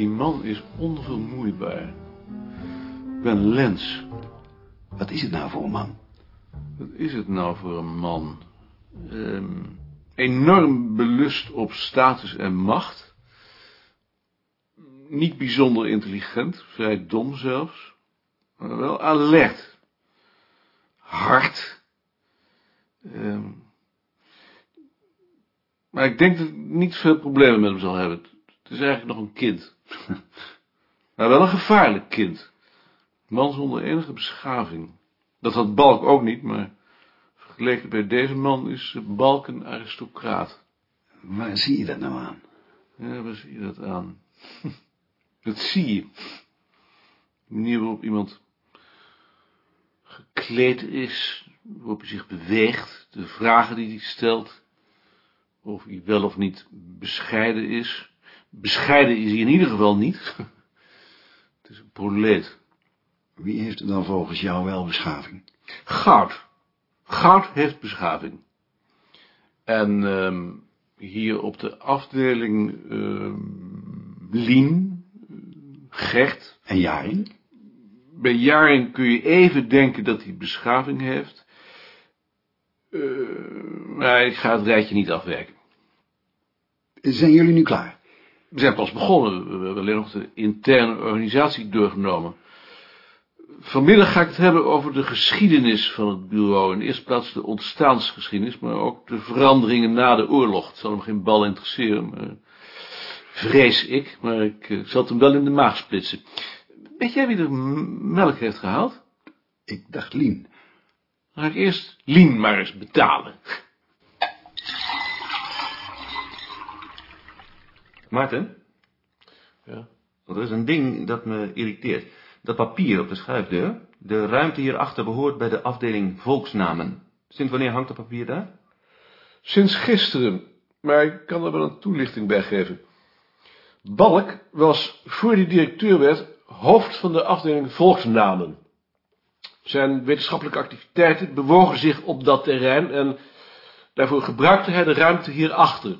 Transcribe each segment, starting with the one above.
Die man is onvermoeibaar. Ik ben Lens. Wat is het nou voor een man? Wat is het nou voor een man? Ehm, enorm belust op status en macht. Niet bijzonder intelligent, vrij dom zelfs. Maar wel alert. Hard. Ehm, maar ik denk dat ik niet veel problemen met hem zal hebben. Het is eigenlijk nog een kind. maar wel een gevaarlijk kind. Man zonder enige beschaving. Dat had Balk ook niet, maar vergeleken bij deze man is Balk een aristocraat. Waar zie je dat nou aan? Ja, waar zie je dat aan? Dat zie je. De manier waarop iemand gekleed is, waarop hij zich beweegt, de vragen die hij stelt, of hij wel of niet bescheiden is. Bescheiden is hij in ieder geval niet. Het is een proleet. Wie heeft er dan volgens jou wel beschaving? Goud. Goud heeft beschaving. En ehm, hier op de afdeling ehm Lien, Gert, En Jaring? bij Jaring kun je even denken dat hij beschaving heeft. Eh, maar ik ga het rijtje niet afwerken. Zijn jullie nu klaar? We zijn pas begonnen. We hebben alleen nog de interne organisatie doorgenomen. Vanmiddag ga ik het hebben over de geschiedenis van het bureau. In de eerste plaats de ontstaansgeschiedenis, maar ook de veranderingen na de oorlog. Het zal hem geen bal interesseren, maar vrees ik. Maar ik eh, zal het hem wel in de maag splitsen. Weet jij wie er melk heeft gehaald? Ik dacht Lien. Dan ga ik eerst Lien maar eens betalen. Maarten, Ja. er is een ding dat me irriteert. Dat papier op de schuifdeur, de ruimte hierachter behoort bij de afdeling volksnamen. Sinds wanneer hangt dat papier daar? Sinds gisteren, maar ik kan er wel een toelichting bij geven. Balk was, voor hij directeur werd, hoofd van de afdeling volksnamen. Zijn wetenschappelijke activiteiten bewogen zich op dat terrein en daarvoor gebruikte hij de ruimte hierachter.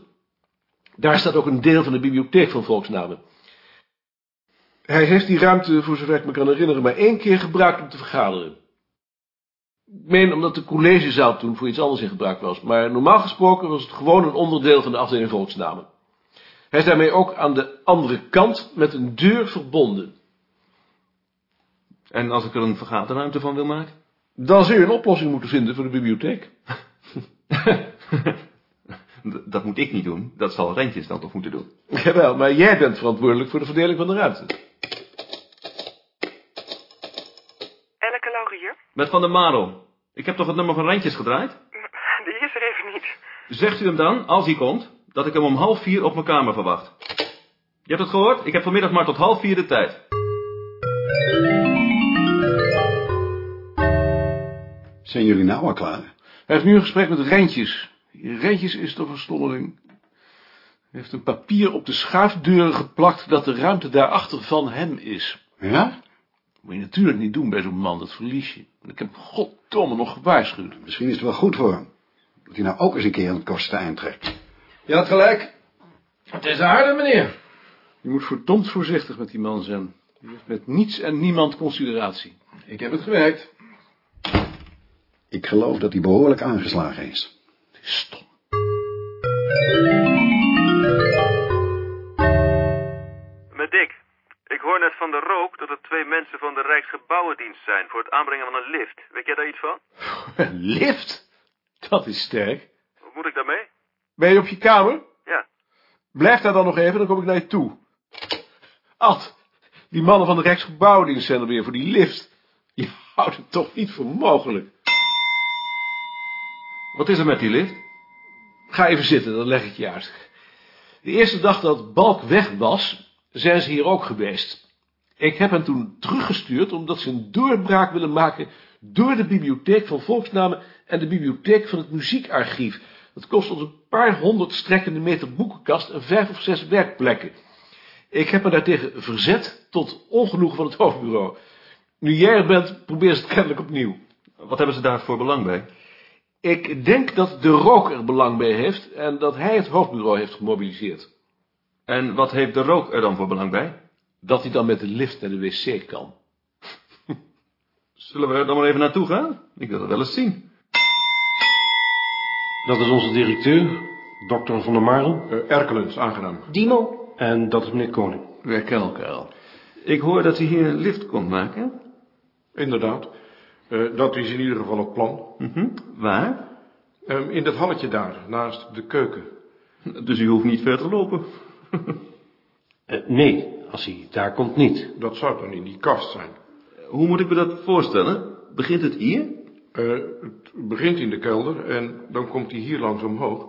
Daar staat ook een deel van de bibliotheek van volksnamen. Hij heeft die ruimte, voor zover ik me kan herinneren, maar één keer gebruikt om te vergaderen. Ik meen omdat de collegezaal toen voor iets anders in gebruik was. Maar normaal gesproken was het gewoon een onderdeel van de afdeling volksnamen. Hij is daarmee ook aan de andere kant met een deur verbonden. En als ik er een vergaderruimte van wil maken? Dan zul je een oplossing moeten vinden voor de bibliotheek. Dat moet ik niet doen. Dat zal Rentjes dan toch moeten doen. Jawel, maar jij bent verantwoordelijk voor de verdeling van de ruimte. Elke Laurier? Met Van der Marel. Ik heb toch het nummer van Rentjes gedraaid? Die is er even niet. Zegt u hem dan, als hij komt, dat ik hem om half vier op mijn kamer verwacht. Je hebt het gehoord? Ik heb vanmiddag maar tot half vier de tijd. Zijn jullie nou al klaar? Hij heeft nu een gesprek met Rentjes. Rentjes is toch een stommeling. Hij heeft een papier op de schuifdeuren geplakt dat de ruimte daarachter van hem is. Ja? Dat moet je natuurlijk niet doen bij zo'n man, dat verlies je. Ik heb goddomme nog gewaarschuwd. Misschien is het wel goed voor hem. Dat hij nou ook eens een keer aan het kortste eind trekt. Je had gelijk. Het is een harde meneer. Je moet verdomd voorzichtig met die man zijn. Die heeft met niets en niemand consideratie. Ik heb het gewerkt. Ik geloof dat hij behoorlijk aangeslagen is. Stom. Met Dick. Ik hoor net van de rook dat er twee mensen van de Rijksgebouwendienst zijn voor het aanbrengen van een lift. Weet jij daar iets van? Een lift? Dat is sterk. Wat moet ik daarmee? Ben je op je kamer? Ja. Blijf daar dan nog even, dan kom ik naar je toe. Ad, die mannen van de Rijksgebouwdienst zijn er weer voor die lift. Je houdt het toch niet voor mogelijk. Wat is er met die lift? Ga even zitten, dan leg ik je uit. De eerste dag dat Balk weg was, zijn ze hier ook geweest. Ik heb hen toen teruggestuurd omdat ze een doorbraak willen maken door de bibliotheek van volksnamen en de bibliotheek van het muziekarchief. Dat kost ons een paar honderd strekkende meter boekenkast en vijf of zes werkplekken. Ik heb me daartegen verzet tot ongenoegen van het hoofdbureau. Nu jij er bent, probeer ze het kennelijk opnieuw. Wat hebben ze daar voor belang bij? Ik denk dat de rook er belang bij heeft en dat hij het hoofdbureau heeft gemobiliseerd. En wat heeft de rook er dan voor belang bij? Dat hij dan met de lift naar de wc kan. Zullen we er dan maar even naartoe gaan? Ik wil het wel eens zien. Dat is onze directeur, dokter Van der Marel. Uh, Erkelens, aangenaam. Dimo? En dat is meneer Koning. Wij kennen elkaar al. Ik hoor dat hij hier een lift komt maken. Inderdaad. Uh, dat is in ieder geval het plan. Mhm. Waar? Uh, in dat halletje daar, naast de keuken. Dus u hoeft niet ver te lopen. uh, nee, als hij daar komt niet. Dat zou dan in die kast zijn. Hoe moet ik me dat voorstellen? Begint het hier? het begint in de kelder en dan komt hij hier langs omhoog.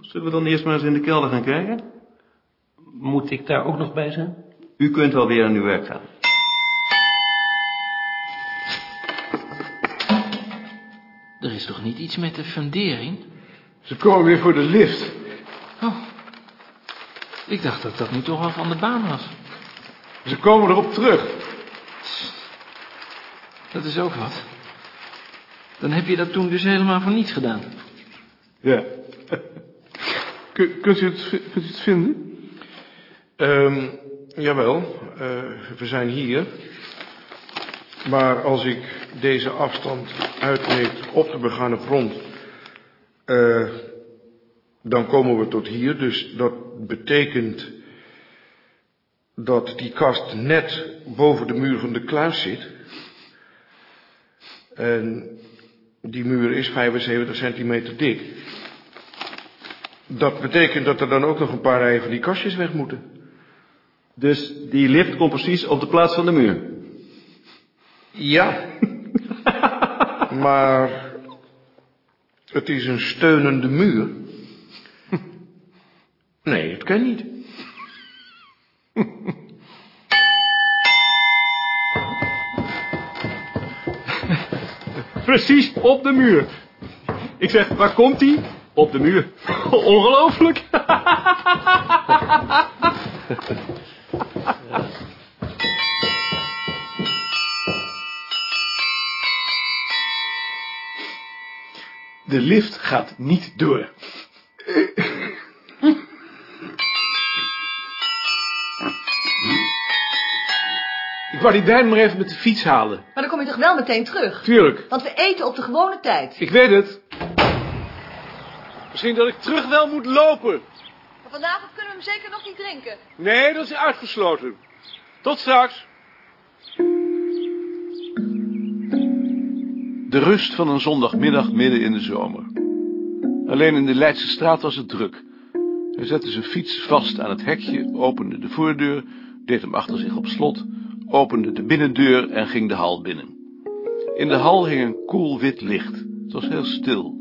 Zullen we dan eerst maar eens in de kelder gaan kijken? Moet ik daar ook nog bij zijn? U kunt wel weer aan uw werk gaan. Is toch niet iets met de fundering? Ze komen weer voor de lift. Oh, ik dacht dat dat nu toch al van de baan was. Ze komen erop terug. Dat is ook wat. Dan heb je dat toen dus helemaal voor niets gedaan. Ja. Kun, kunt, u het, kunt u het vinden? Um, jawel, uh, we zijn hier. Maar als ik deze afstand uitmeet op de begane grond, uh, dan komen we tot hier. Dus dat betekent dat die kast net boven de muur van de kluis zit. En die muur is 75 centimeter dik. Dat betekent dat er dan ook nog een paar rijen van die kastjes weg moeten. Dus die lift komt precies op de plaats van de muur? Ja. Maar het is een steunende muur. Nee, het kan niet. Precies op de muur. Ik zeg, waar komt hij? Op de muur. Ongelooflijk. De lift gaat niet door. Ik wou die wijn maar even met de fiets halen. Maar dan kom je toch wel meteen terug? Tuurlijk. Want we eten op de gewone tijd. Ik weet het. Misschien dat ik terug wel moet lopen. Maar vanavond kunnen we hem zeker nog niet drinken. Nee, dat is uitgesloten. Tot straks. De rust van een zondagmiddag midden in de zomer. Alleen in de Leidse straat was het druk. Hij zette zijn fiets vast aan het hekje, opende de voordeur, deed hem achter zich op slot, opende de binnendeur en ging de hal binnen. In de hal hing een koel wit licht. Het was heel stil.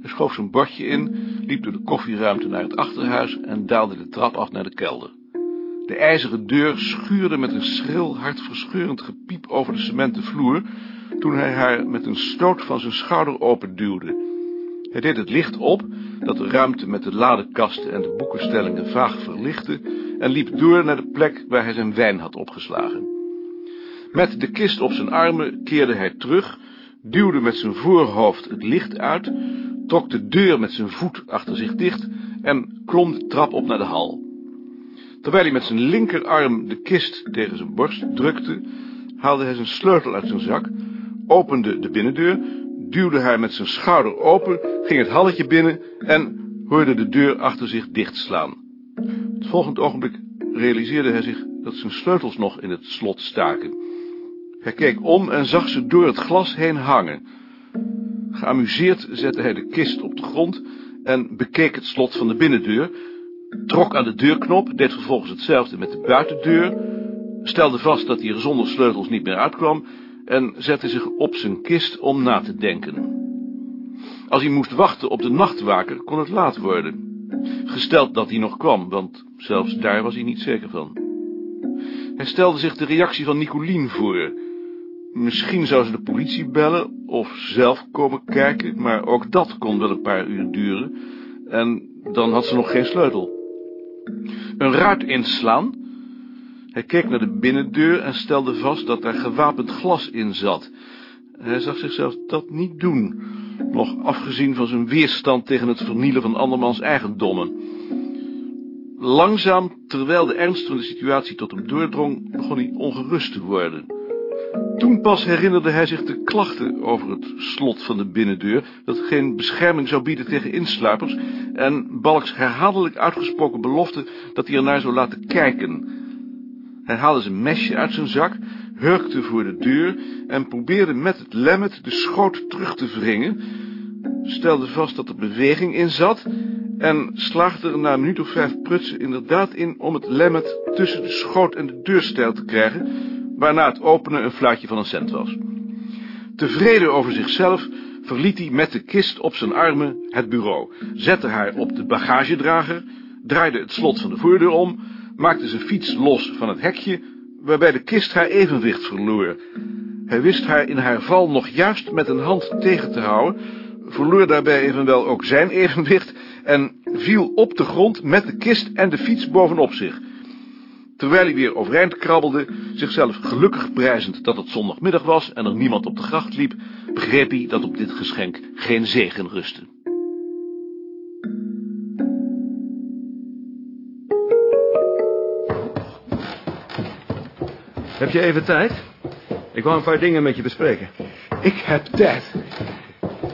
Hij schoof zijn bordje in, liep door de koffieruimte naar het achterhuis en daalde de trap af naar de kelder. De ijzeren deur schuurde met een schril, hartverscheurend gepiep over de cementen vloer, toen hij haar met een stoot van zijn schouder openduwde. Hij deed het licht op, dat de ruimte met de ladekasten en de boekenstellingen vaag verlichtte, en liep door naar de plek waar hij zijn wijn had opgeslagen. Met de kist op zijn armen keerde hij terug, duwde met zijn voorhoofd het licht uit, trok de deur met zijn voet achter zich dicht en klom de trap op naar de hal. Terwijl hij met zijn linkerarm de kist tegen zijn borst drukte, haalde hij zijn sleutel uit zijn zak, opende de binnendeur, duwde hij met zijn schouder open, ging het halletje binnen en hoorde de deur achter zich dichtslaan. Het volgende ogenblik realiseerde hij zich dat zijn sleutels nog in het slot staken. Hij keek om en zag ze door het glas heen hangen. Geamuseerd zette hij de kist op de grond en bekeek het slot van de binnendeur, trok aan de deurknop, deed vervolgens hetzelfde met de buitendeur, stelde vast dat hij er zonder sleutels niet meer uitkwam en zette zich op zijn kist om na te denken. Als hij moest wachten op de nachtwaker, kon het laat worden. Gesteld dat hij nog kwam, want zelfs daar was hij niet zeker van. Hij stelde zich de reactie van Nicolien voor. Misschien zou ze de politie bellen of zelf komen kijken, maar ook dat kon wel een paar uur duren. En dan had ze nog geen sleutel. Een ruit inslaan. Hij keek naar de binnendeur en stelde vast dat er gewapend glas in zat. Hij zag zichzelf dat niet doen, nog afgezien van zijn weerstand tegen het vernielen van andermans eigendommen. Langzaam, terwijl de ernst van de situatie tot hem doordrong, begon hij ongerust te worden. Toen pas herinnerde hij zich de klachten over het slot van de binnendeur, dat geen bescherming zou bieden tegen insluipers, en Balks herhaaldelijk uitgesproken belofte dat hij ernaar zou laten kijken. Hij haalde zijn mesje uit zijn zak, hurkte voor de deur en probeerde met het lemmet de schoot terug te wringen, stelde vast dat er beweging in zat en slaagde er na een minuut of vijf prutsen inderdaad in om het lemmet tussen de schoot en de deurstijl te krijgen, waarna het openen een fluitje van een cent was. Tevreden over zichzelf verliet hij met de kist op zijn armen het bureau, zette haar op de bagagedrager, draaide het slot van de voordeur om, maakte zijn fiets los van het hekje, waarbij de kist haar evenwicht verloor. Hij wist haar in haar val nog juist met een hand tegen te houden, verloor daarbij evenwel ook zijn evenwicht en viel op de grond met de kist en de fiets bovenop zich. Terwijl hij weer overeind krabbelde, zichzelf gelukkig prijzend dat het zondagmiddag was en er niemand op de gracht liep, begreep hij dat op dit geschenk geen zegen rustte. Heb je even tijd? Ik wou een paar dingen met je bespreken. Ik heb tijd.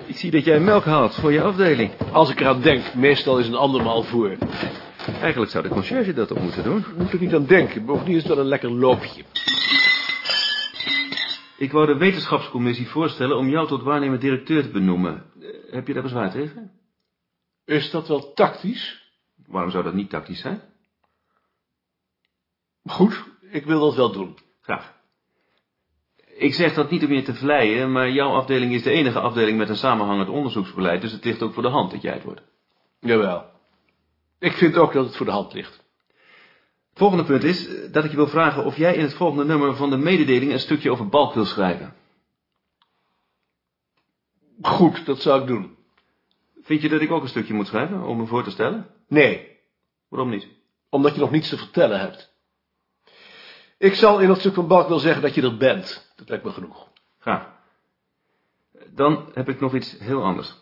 Ik zie dat jij melk haalt voor je afdeling. Als ik eraan denk, meestal is een andermaal voor. Eigenlijk zou de conciërge dat ook moeten doen. Moet er niet aan denken, bovendien is het wel een lekker loopje. Ik wou de wetenschapscommissie voorstellen om jou tot waarnemend directeur te benoemen. Eh, Heb je daar bezwaar tegen? Is dat wel tactisch? Waarom zou dat niet tactisch zijn? Goed, ik wil dat wel doen. Graag. Ik zeg dat niet om je te vleien, maar jouw afdeling is de enige afdeling met een samenhangend onderzoeksbeleid, dus het ligt ook voor de hand dat jij het wordt. Jawel. Ik vind ook dat het voor de hand ligt. Het volgende punt is eh, dat ik je wil vragen of jij in het volgende nummer van de mededeling een stukje over Balk wil schrijven. Goed, dat zou ik doen. Vind je dat ik ook een stukje moet schrijven om me voor te stellen? Nee, Waarom niet? omdat je nog niets te vertellen hebt. Ik zal in dat stuk van Balk wel zeggen dat je er bent. Dat lijkt me genoeg. Graag. Dan heb ik nog iets heel anders.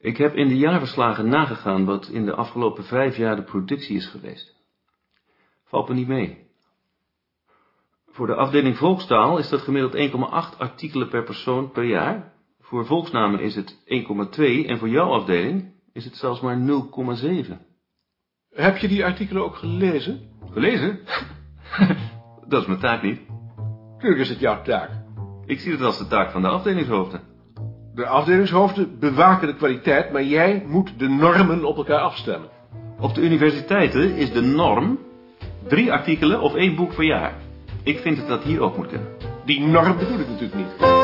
Ik heb in de jaarverslagen nagegaan wat in de afgelopen vijf jaar de productie is geweest. Valt me niet mee. Voor de afdeling volkstaal is dat gemiddeld 1,8 artikelen per persoon per jaar. Voor volksnamen is het 1,2 en voor jouw afdeling is het zelfs maar 0,7. Heb je die artikelen ook gelezen? Gelezen? dat is mijn taak niet. Natuurlijk is het jouw taak. Ik zie het als de taak van de afdelingshoofden. De afdelingshoofden bewaken de kwaliteit, maar jij moet de normen op elkaar afstemmen. Op de universiteiten is de norm drie artikelen of één boek per jaar. Ik vind dat dat hier ook moet kunnen. Die norm bedoel ik natuurlijk niet.